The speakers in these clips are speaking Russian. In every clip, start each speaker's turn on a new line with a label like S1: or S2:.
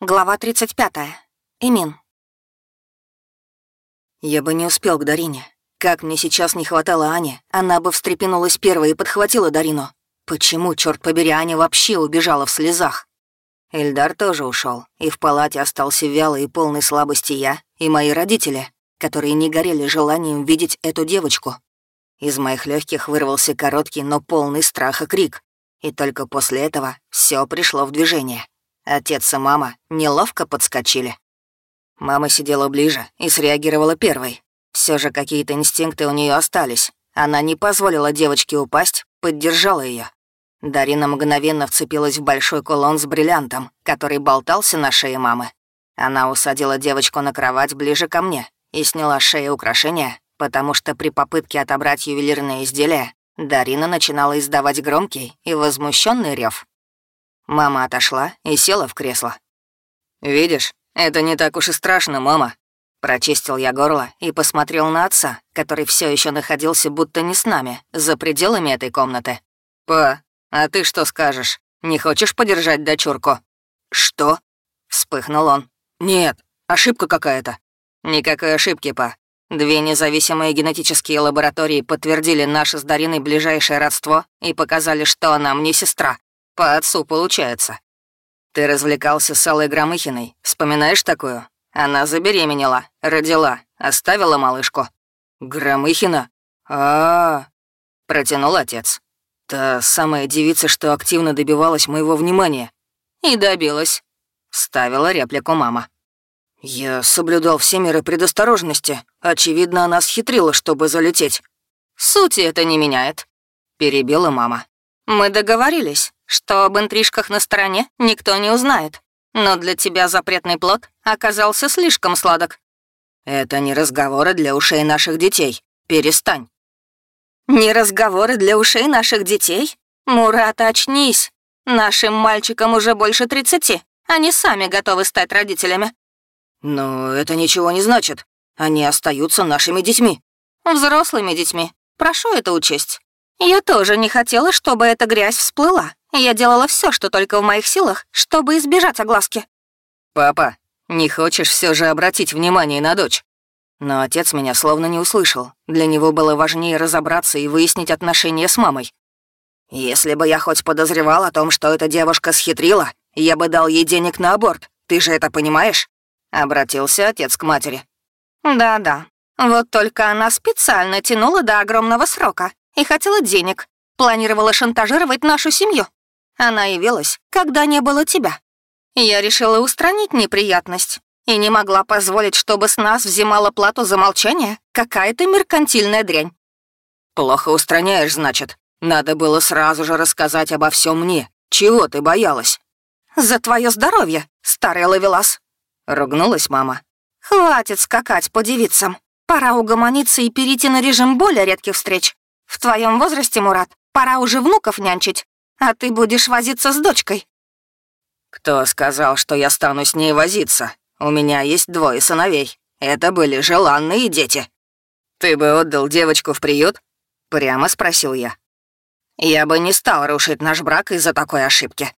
S1: Глава 35. Имин.
S2: Я бы не успел к Дарине. Как мне сейчас не хватало Ани, она бы встрепенулась первой и подхватила Дарину. Почему, черт побери, Аня вообще убежала в слезах? Эльдар тоже ушел, и в палате остался вялый и полный слабости я и мои родители, которые не горели желанием видеть эту девочку. Из моих легких вырвался короткий, но полный страха крик, и только после этого все пришло в движение. Отец и мама неловко подскочили. Мама сидела ближе и среагировала первой. Все же какие-то инстинкты у нее остались. Она не позволила девочке упасть, поддержала ее. Дарина мгновенно вцепилась в большой кулон с бриллиантом, который болтался на шее мамы. Она усадила девочку на кровать ближе ко мне и сняла с шеи украшения, потому что при попытке отобрать ювелирные изделия Дарина начинала издавать громкий и возмущенный рев. Мама отошла и села в кресло. «Видишь, это не так уж и страшно, мама». Прочистил я горло и посмотрел на отца, который все еще находился будто не с нами, за пределами этой комнаты. «Па, а ты что скажешь? Не хочешь подержать дочурку?» «Что?» — вспыхнул он. «Нет, ошибка какая-то». «Никакой ошибки, па. Две независимые генетические лаборатории подтвердили наше с Дариной ближайшее родство и показали, что она мне сестра. По отцу получается. Ты развлекался с Аллой Громыхиной, вспоминаешь такую? Она забеременела, родила, оставила малышку. Громыхина? а, -а, -а протянул отец. Та самая девица, что активно добивалась моего внимания. И добилась. Ставила реплику мама. Я соблюдал все меры предосторожности. Очевидно, она схитрила, чтобы залететь. Сути это не меняет. Перебила мама. Мы договорились что об интрижках на стороне никто не узнает. Но для тебя запретный плод оказался слишком сладок. Это не разговоры для ушей наших детей. Перестань. Не разговоры для ушей наших детей? Мурат, очнись. Нашим мальчикам уже больше тридцати. Они сами готовы стать родителями. Но это ничего не значит. Они остаются нашими детьми. Взрослыми детьми. Прошу это учесть. Я тоже не хотела, чтобы эта грязь всплыла. Я делала все, что только в моих силах, чтобы избежать огласки. «Папа, не хочешь все же обратить внимание на дочь?» Но отец меня словно не услышал. Для него было важнее разобраться и выяснить отношения с мамой. «Если бы я хоть подозревал о том, что эта девушка схитрила, я бы дал ей денег на аборт. Ты же это понимаешь?» Обратился отец к матери. «Да-да. Вот только она специально тянула до огромного срока и хотела денег. Планировала шантажировать нашу семью. Она явилась, когда не было тебя. Я решила устранить неприятность и не могла позволить, чтобы с нас взимала плату за молчание какая-то меркантильная дрянь. Плохо устраняешь, значит. Надо было сразу же рассказать обо всем мне. Чего ты боялась? За твое здоровье, старый ловелас. Ругнулась мама. Хватит скакать по девицам. Пора угомониться и перейти на режим более редких встреч. В твоем возрасте, Мурат, пора уже внуков нянчить а ты будешь возиться с дочкой». «Кто сказал, что я стану с ней возиться? У меня есть двое сыновей. Это были желанные дети». «Ты бы отдал девочку в приют?» — прямо спросил я. «Я бы не стал рушить наш брак из-за такой ошибки».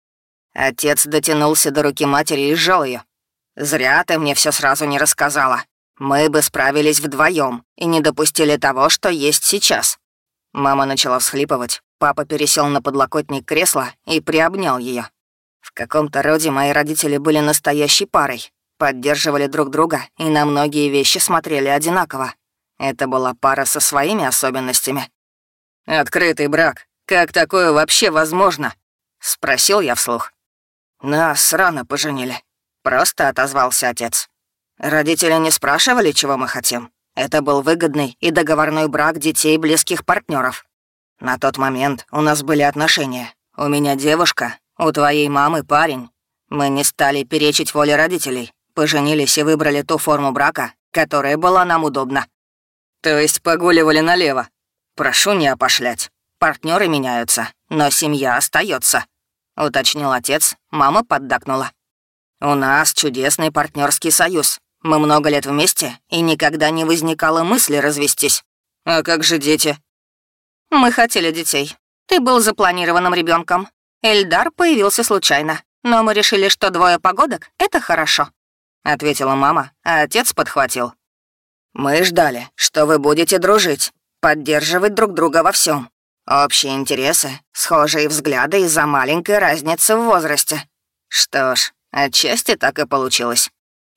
S2: Отец дотянулся до руки матери и сжал ее. «Зря ты мне все сразу не рассказала. Мы бы справились вдвоем и не допустили того, что есть сейчас». Мама начала всхлипывать, Папа пересел на подлокотник кресла и приобнял ее. В каком-то роде мои родители были настоящей парой, поддерживали друг друга и на многие вещи смотрели одинаково. Это была пара со своими особенностями. «Открытый брак. Как такое вообще возможно?» — спросил я вслух. «Нас рано поженили», — просто отозвался отец. Родители не спрашивали, чего мы хотим. Это был выгодный и договорной брак детей близких партнеров. На тот момент у нас были отношения. У меня девушка, у твоей мамы парень. Мы не стали перечить воле родителей, поженились и выбрали ту форму брака, которая была нам удобна. То есть погуливали налево. Прошу не опошлять. Партнеры меняются, но семья остается, уточнил отец, мама поддакнула. У нас чудесный партнерский союз. Мы много лет вместе, и никогда не возникало мысли развестись. А как же дети? Мы хотели детей. Ты был запланированным ребенком. Эльдар появился случайно.
S1: но мы решили, что двое погодок — это хорошо», — ответила мама, а отец подхватил.
S2: «Мы ждали, что вы будете дружить, поддерживать друг друга во всем. Общие интересы, схожие взгляды из-за маленькой разницы в возрасте. Что ж, отчасти так и получилось.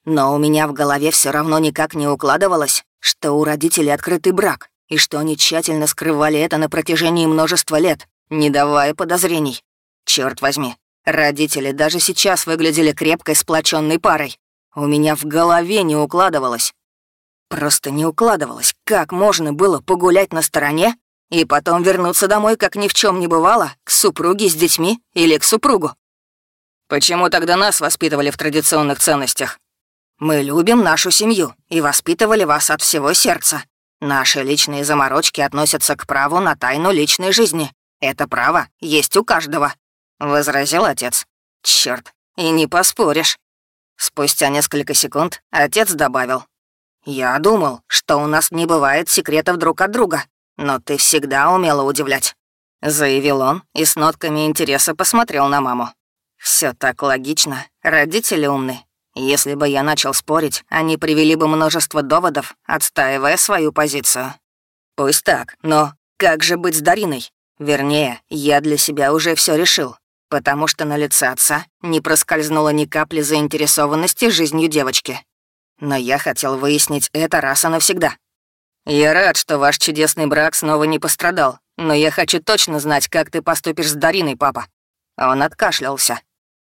S2: Но у меня в голове все равно никак не укладывалось, что у родителей открытый брак, и что они тщательно скрывали это на протяжении множества лет, не давая подозрений. Черт возьми, родители даже сейчас выглядели крепкой сплоченной парой. У меня в голове не укладывалось. Просто не укладывалось, как можно было погулять на стороне и потом вернуться домой, как ни в чем не бывало, к супруге с детьми или к супругу.
S1: Почему тогда нас воспитывали в традиционных ценностях?
S2: Мы любим нашу семью и воспитывали вас от всего сердца. Наши личные заморочки относятся к праву на тайну личной жизни. Это право есть у каждого», — возразил отец. Черт, и не поспоришь». Спустя несколько секунд отец добавил. «Я думал, что у нас не бывает секретов друг от друга, но ты всегда умела удивлять», — заявил он и с нотками интереса посмотрел на маму. Все так логично, родители умны, если бы я начал спорить, они привели бы множество доводов, отстаивая свою позицию. Пусть так, но как же быть с Дариной? Вернее, я для себя уже все решил, потому что на лице отца не проскользнуло ни капли заинтересованности жизнью девочки. Но я хотел выяснить это раз и навсегда. Я рад, что ваш чудесный брак снова не пострадал, но я хочу точно знать, как ты поступишь с Дариной, папа. Он откашлялся.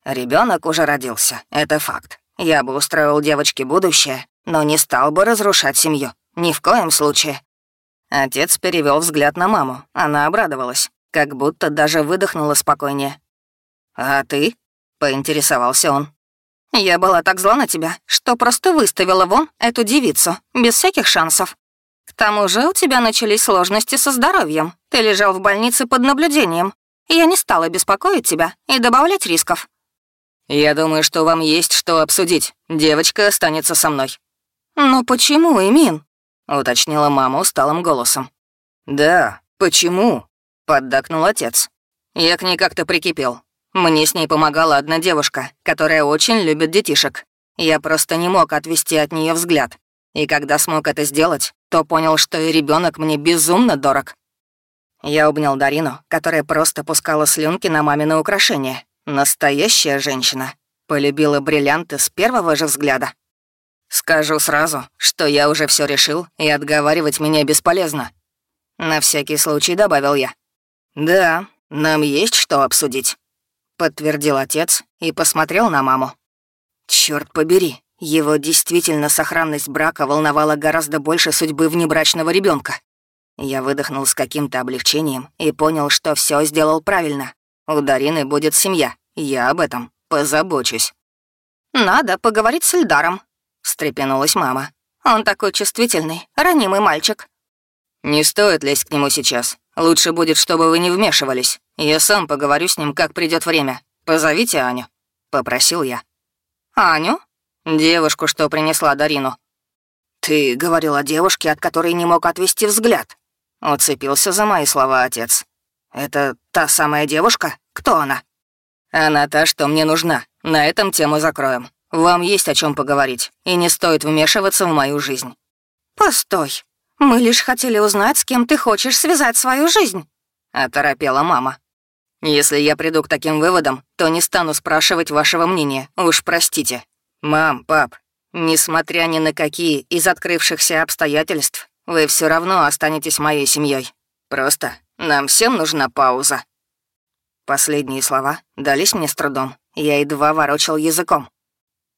S2: Ребенок уже родился, это факт. Я бы устроил девочке будущее, но не стал бы разрушать семью. Ни в коем случае. Отец перевел взгляд на маму. Она обрадовалась, как будто даже выдохнула спокойнее. «А ты?» — поинтересовался он. «Я была так зла на тебя, что просто выставила вон эту девицу, без всяких шансов. К тому же у тебя начались сложности со здоровьем. Ты лежал в больнице под наблюдением. Я не стала беспокоить тебя и добавлять рисков.
S1: «Я думаю, что вам есть что обсудить. Девочка останется со мной».
S2: «Но почему, Эмин?» — уточнила мама усталым голосом.
S1: «Да, почему?» — поддакнул отец. «Я к ней как-то прикипел. Мне с ней помогала одна девушка, которая очень любит детишек. Я просто не мог отвести от нее взгляд. И когда смог это сделать, то понял, что и ребенок мне безумно дорог». Я обнял Дарину, которая просто пускала слюнки на мамины украшения, Настоящая женщина. Полюбила бриллианты с первого же взгляда. Скажу сразу, что я уже все решил, и отговаривать меня бесполезно. На всякий случай добавил я. «Да, нам есть что обсудить», — подтвердил отец и посмотрел на маму. Черт побери, его действительно сохранность брака волновала гораздо больше судьбы внебрачного ребенка. Я выдохнул с каким-то облегчением и понял, что все сделал правильно. У Дарины будет семья, я об этом позабочусь».
S2: «Надо поговорить с Эльдаром», — встрепенулась мама. «Он такой чувствительный, ранимый мальчик».
S1: «Не стоит лезть к нему сейчас. Лучше будет, чтобы вы не вмешивались. Я сам поговорю с ним, как придет время. Позовите Аню», — попросил я.
S2: «Аню?»
S1: «Девушку, что принесла Дарину».
S2: «Ты говорил о девушке, от которой не мог отвести взгляд», — уцепился за мои слова отец. «Это та самая девушка? Кто она?»
S1: «Она та, что мне нужна. На этом тему закроем. Вам есть о чем поговорить, и не стоит вмешиваться в мою жизнь».
S2: «Постой. Мы лишь хотели узнать, с кем ты хочешь связать свою жизнь», — оторопела мама.
S1: «Если я приду к таким выводам, то не стану спрашивать вашего мнения, уж простите. Мам, пап, несмотря ни на какие из открывшихся обстоятельств, вы все равно останетесь моей семьей. Просто нам всем нужна пауза».
S2: Последние слова дались мне с трудом. Я едва ворочал языком.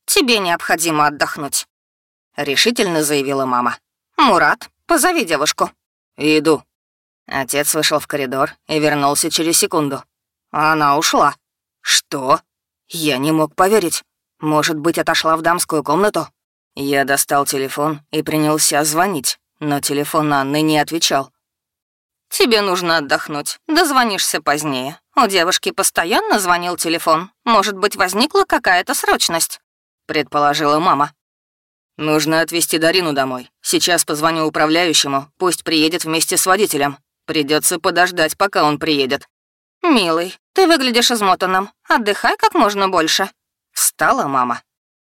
S2: «Тебе необходимо отдохнуть», — решительно заявила мама. «Мурат, позови девушку».
S1: «Иду».
S2: Отец вышел в коридор и вернулся через секунду. Она ушла. «Что?» Я не мог поверить. Может быть, отошла в дамскую комнату? Я достал телефон и принялся звонить, но телефон Анны не отвечал.
S1: «Тебе нужно отдохнуть. Дозвонишься позднее. У девушки постоянно звонил телефон. Может быть, возникла какая-то срочность», — предположила мама. «Нужно отвезти Дарину домой. Сейчас позвоню управляющему, пусть приедет вместе с водителем. Придется подождать, пока он приедет». «Милый, ты выглядишь измотанным. Отдыхай как можно больше».
S2: Встала мама.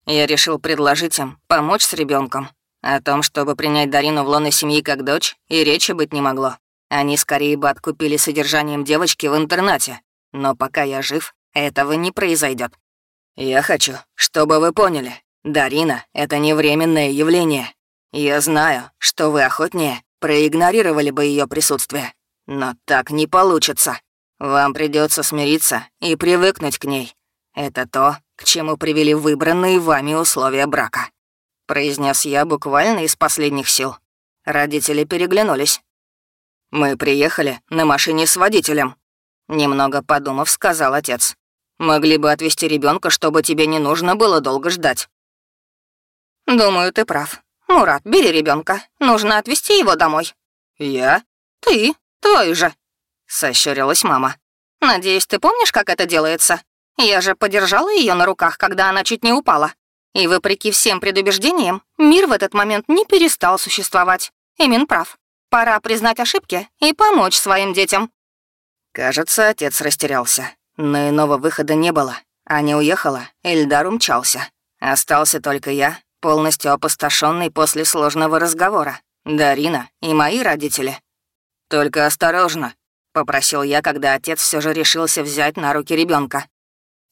S2: Я решил предложить им помочь с ребенком. О том, чтобы принять Дарину в лоно семьи как дочь, и речи быть не могло. Они скорее бы откупили содержанием девочки в интернате. Но пока я жив, этого не произойдет. Я хочу, чтобы вы поняли, Дарина — это не временное явление. Я знаю, что вы охотнее проигнорировали бы ее присутствие. Но так не получится. Вам придется смириться и привыкнуть к ней. Это то, к чему привели выбранные вами условия брака. Произнес я буквально из последних сил. Родители переглянулись. «Мы приехали на машине с водителем», — немного подумав, сказал отец. «Могли бы отвезти ребенка, чтобы тебе не нужно было долго ждать».
S1: «Думаю, ты прав. Мурат, бери ребенка. Нужно отвезти его домой».
S2: «Я?»
S1: «Ты. Твой же».
S2: — сощурилась мама.
S1: «Надеюсь, ты помнишь, как это делается? Я же подержала ее на руках, когда она чуть не упала. И вопреки всем предубеждениям, мир в этот момент не перестал существовать. Имин прав. Пора признать ошибки и помочь своим детям».
S2: Кажется, отец растерялся. Но иного выхода не было. Аня уехала, Эльдар умчался. Остался только я, полностью опустошенный после сложного разговора. Дарина и мои родители. «Только осторожно», Попросил я, когда отец все же решился взять на руки ребенка.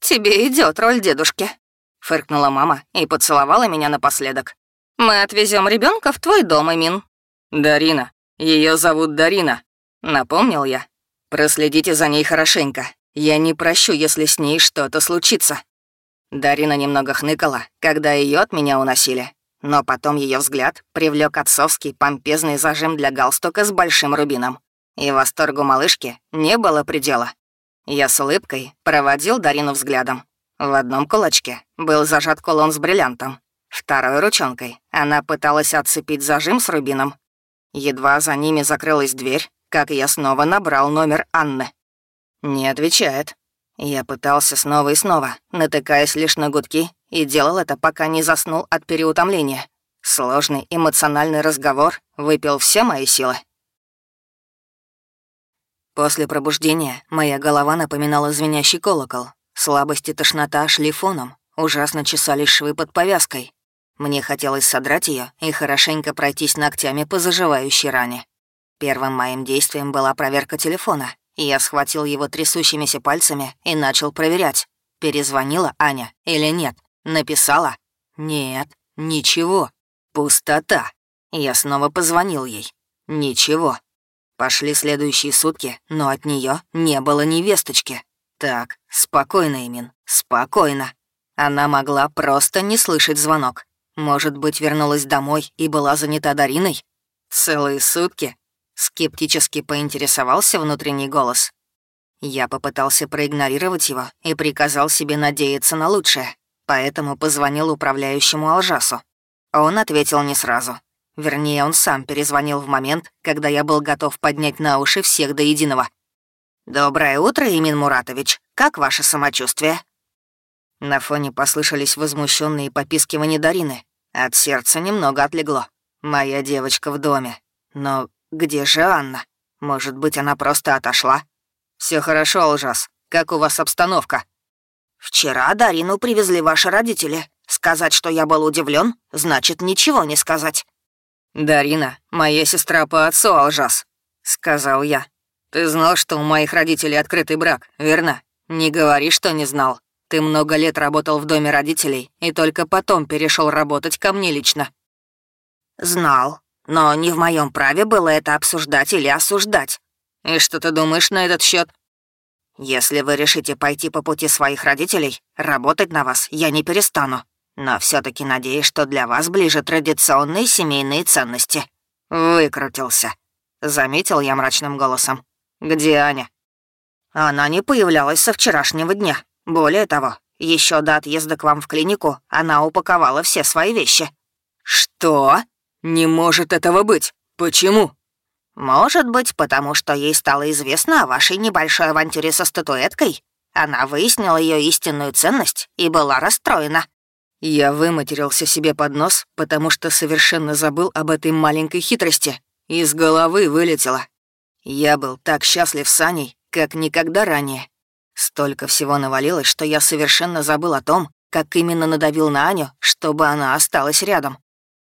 S1: «Тебе идет роль дедушки», — фыркнула мама и поцеловала меня напоследок. «Мы отвезем ребенка в твой дом, Эмин».
S2: «Дарина. Ее зовут Дарина», — напомнил я. «Проследите за ней хорошенько. Я не прощу, если с ней что-то случится». Дарина немного хныкала, когда ее от меня уносили. Но потом ее взгляд привлек отцовский помпезный зажим для галстука с большим рубином. И восторгу малышки не было предела. Я с улыбкой проводил Дарину взглядом. В одном кулачке был зажат кулон с бриллиантом. Второй ручонкой она пыталась отцепить зажим с рубином. Едва за ними закрылась дверь, как я снова набрал номер Анны. Не отвечает. Я пытался снова и снова, натыкаясь лишь на гудки, и делал это, пока не заснул от переутомления. Сложный эмоциональный разговор выпил все мои силы. После пробуждения моя голова напоминала звенящий колокол. Слабость и тошнота шли фоном, ужасно чесались швы под повязкой. Мне хотелось содрать ее и хорошенько пройтись ногтями по заживающей ране. Первым моим действием была проверка телефона, я схватил его трясущимися пальцами и начал проверять, перезвонила Аня или нет. Написала? Нет, ничего. Пустота. Я снова позвонил ей. Ничего. Пошли следующие сутки, но от нее не было ни весточки. Так, спокойно, Имин, спокойно. Она могла просто не слышать звонок. Может быть, вернулась домой и была занята Дариной? Целые сутки? Скептически поинтересовался внутренний голос. Я попытался проигнорировать его и приказал себе надеяться на лучшее, поэтому позвонил управляющему Алжасу. Он ответил не сразу, Вернее, он сам перезвонил в момент, когда я был готов поднять на уши всех до единого. «Доброе утро, Имин Муратович. Как ваше самочувствие?» На фоне послышались возмущенные попискивания Дарины. От сердца немного отлегло. Моя девочка в доме. Но где же Анна? Может быть, она просто отошла? Все хорошо, Лжас. Как у вас обстановка?» «Вчера Дарину привезли ваши родители. Сказать, что я был удивлен, значит ничего не сказать. «Дарина, моя сестра по отцу Алжас», — сказал я. «Ты знал, что у моих родителей открытый брак, верно? Не говори, что не знал. Ты много лет работал в доме родителей и только потом перешел работать ко мне лично». «Знал, но не в моем праве было это обсуждать или осуждать». «И что ты думаешь на этот счет? «Если вы решите пойти по пути своих родителей, работать на вас я не перестану. Но все таки надеюсь, что для вас ближе традиционные семейные ценности. Выкрутился. Заметил я мрачным голосом. Где Аня? Она не появлялась со вчерашнего дня. Более того, еще до отъезда к вам в клинику она упаковала все свои вещи. Что? Не может этого быть. Почему? Может быть, потому что ей стало известно о вашей небольшой авантюре со статуэткой. Она выяснила ее истинную ценность и была расстроена. Я выматерился себе под нос, потому что совершенно забыл об этой маленькой хитрости. Из головы вылетело. Я был так счастлив с Аней, как никогда ранее. Столько всего навалилось, что я совершенно забыл о том, как именно надавил на Аню, чтобы она осталась рядом.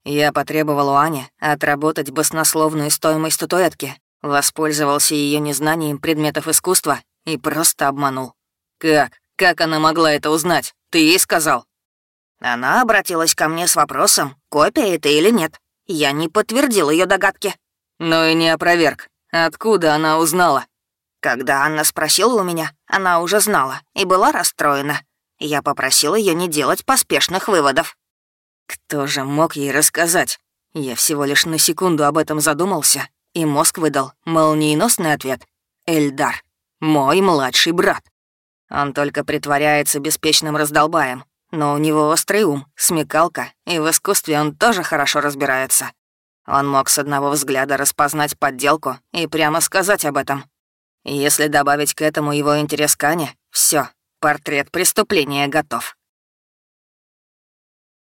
S2: Я потребовал у Ани отработать баснословную стоимость статуэтки, воспользовался ее незнанием предметов искусства и просто обманул. «Как? Как она могла это узнать? Ты ей сказал?» Она обратилась ко мне с вопросом, копия это или нет. Я не подтвердил ее догадки. Но и не опроверг. Откуда она узнала? Когда Анна спросила у меня, она уже знала и была расстроена. Я попросил ее не делать поспешных выводов. Кто же мог ей рассказать? Я всего лишь на секунду об этом задумался, и мозг выдал молниеносный ответ. Эльдар, мой младший брат. Он только притворяется беспечным раздолбаем, но у него острый ум, смекалка, и в искусстве он тоже хорошо разбирается. Он мог с одного взгляда распознать подделку и прямо сказать об этом. Если добавить к этому его интерес к Ане, всё, портрет преступления готов.